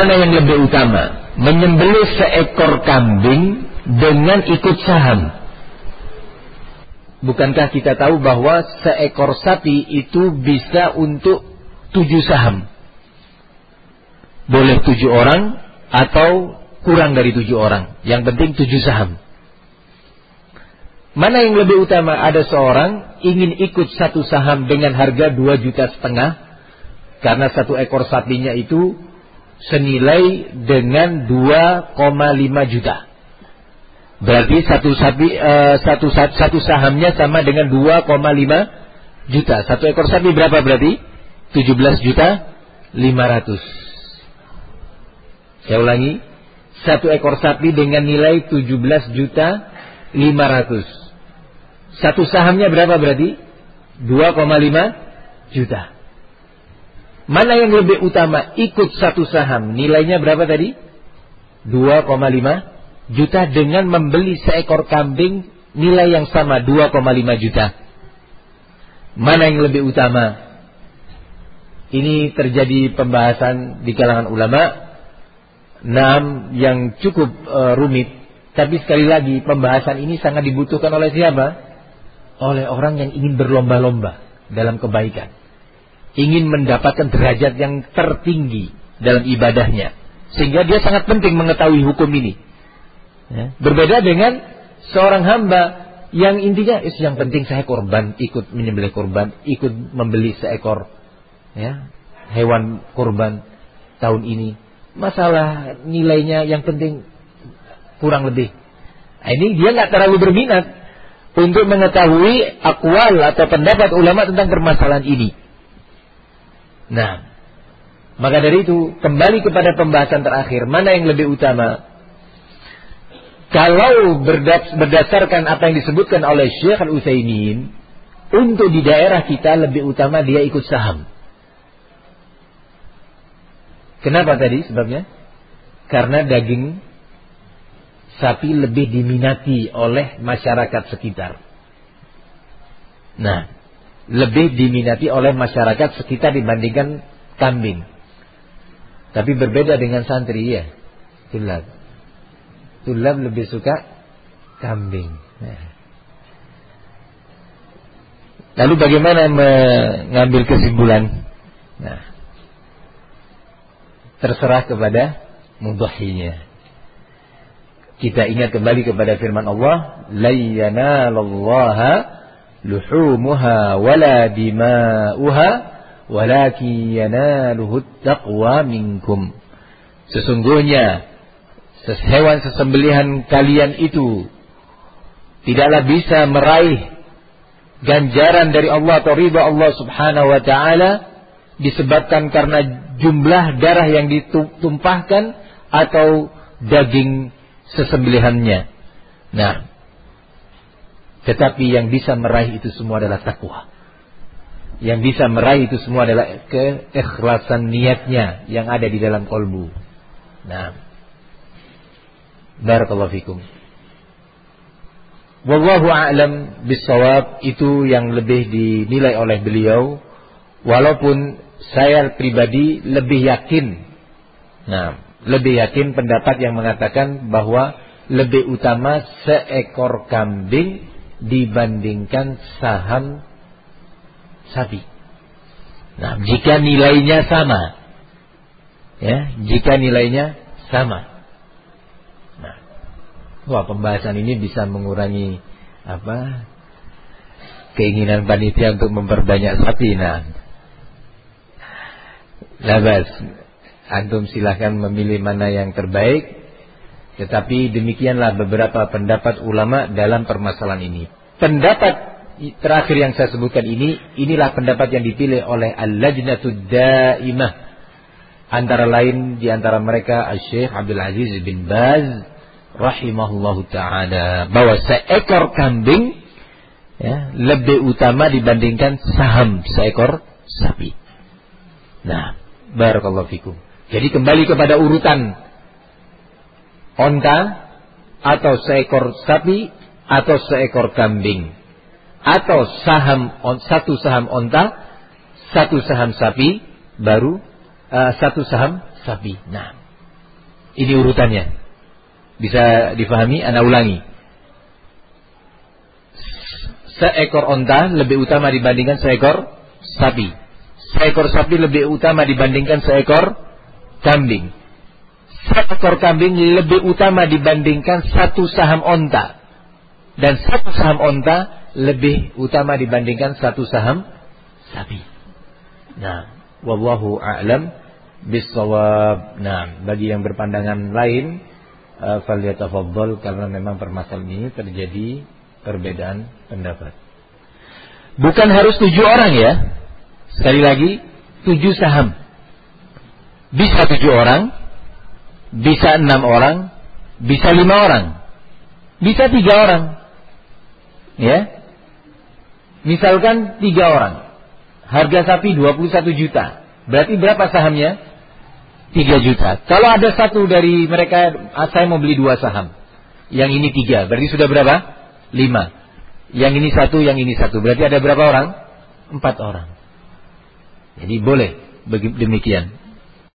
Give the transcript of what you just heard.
mana yang lebih utama? Menyembelih seekor kambing dengan ikut saham. Bukankah kita tahu bahwa seekor sapi itu bisa untuk tujuh saham? Boleh tujuh orang atau kurang dari tujuh orang. Yang penting tujuh saham. Mana yang lebih utama? Ada seorang ingin ikut satu saham dengan harga dua juta setengah. Karena satu ekor sapinya itu senilai dengan 2,5 juta. Berarti satu sapi uh, satu satu sahamnya sama dengan 2,5 juta. Satu ekor sapi berapa berarti? 17 juta 500. Saya ulangi. Satu ekor sapi dengan nilai 17 juta 500. Satu sahamnya berapa berarti? 2,5 juta. Mana yang lebih utama? Ikut satu saham. Nilainya berapa tadi? 2,5 juta dengan membeli seekor kambing nilai yang sama 2,5 juta. Mana yang lebih utama? Ini terjadi pembahasan di kalangan ulama. Enam yang cukup uh, rumit. Tapi sekali lagi pembahasan ini sangat dibutuhkan oleh siapa? Oleh orang yang ingin berlomba-lomba dalam kebaikan. Ingin mendapatkan derajat yang tertinggi dalam ibadahnya. Sehingga dia sangat penting mengetahui hukum ini. Ya. Berbeda dengan seorang hamba yang intinya yang penting saya korban, ikut menyembelih korban, ikut membeli seekor ya, hewan korban tahun ini. Masalah nilainya yang penting kurang lebih. Nah, ini dia nggak terlalu berminat untuk mengetahui akwal atau pendapat ulama tentang permasalahan ini. Nah, maka dari itu kembali kepada pembahasan terakhir, mana yang lebih utama? Kalau berdasarkan apa yang disebutkan oleh Syekh Al-Utsaimin, untuk di daerah kita lebih utama dia ikut saham. Kenapa tadi sebabnya? Karena daging sapi lebih diminati oleh masyarakat sekitar. Nah, lebih diminati oleh masyarakat sekitar dibandingkan kambing. Tapi berbeda dengan santri ya. Jelas. Tulab lebih suka kambing. Nah. Lalu bagaimana mengambil kesimpulan? Nah, terserah kepada mudahinya. Kita ingat kembali kepada firman Allah, "La yanalallaha luhumuha wala dima'uha, walakin yanaluhu taqwa minkum." Sesungguhnya hewan sesembelihan kalian itu tidaklah bisa meraih ganjaran dari Allah atau riba Allah Subhanahu wa taala disebabkan karena jumlah darah yang ditumpahkan atau daging sesembelihannya. Nah, tetapi yang bisa meraih itu semua adalah takwa. Yang bisa meraih itu semua adalah keikhlasan niatnya yang ada di dalam kolbu. Nah, Barakallahu fikum. Wallahu a'lam bisawab itu yang lebih dinilai oleh beliau walaupun saya pribadi lebih yakin nah lebih yakin pendapat yang mengatakan bahwa lebih utama seekor kambing dibandingkan saham sapi. Nah, jika nilainya sama ya, jika nilainya sama Wah pembahasan ini bisa mengurangi apa keinginan panitia untuk memperbanyak sapi. Nah, labas, antum silahkan memilih mana yang terbaik. Tetapi demikianlah beberapa pendapat ulama dalam permasalahan ini. Pendapat terakhir yang saya sebutkan ini, inilah pendapat yang dipilih oleh Al-Lajnatud Daimah. Antara lain di antara mereka Al-Syekh Abdul Aziz bin Baz, rahimahullahu taala bahwa seekor kambing ya, lebih utama dibandingkan saham seekor sapi. Nah, barakallahu fikum. Jadi kembali kepada urutan onta atau seekor sapi atau seekor kambing atau saham on, satu saham onta, satu saham sapi baru uh, satu saham sapi. Nah, Ini urutannya. Bisa difahami? Anda ulangi. Seekor onta lebih utama dibandingkan seekor sapi. Seekor sapi lebih utama dibandingkan seekor kambing. Seekor kambing lebih utama dibandingkan satu saham onta. Dan satu saham onta lebih utama dibandingkan satu saham sapi. Nah, wallahu a'lam bisawab. Nah, bagi yang berpandangan lain, uh, falyatafaddal karena memang permasalahan ini terjadi perbedaan pendapat. Bukan harus tujuh orang ya. Sekali lagi, tujuh saham. Bisa tujuh orang, bisa enam orang, bisa lima orang, bisa tiga orang. Ya, misalkan tiga orang, harga sapi 21 juta, berarti berapa sahamnya? 3 juta. Kalau ada satu dari mereka, ah, saya mau beli dua saham. Yang ini tiga, berarti sudah berapa? Lima. Yang ini satu, yang ini satu. Berarti ada berapa orang? Empat orang. Jadi boleh demikian.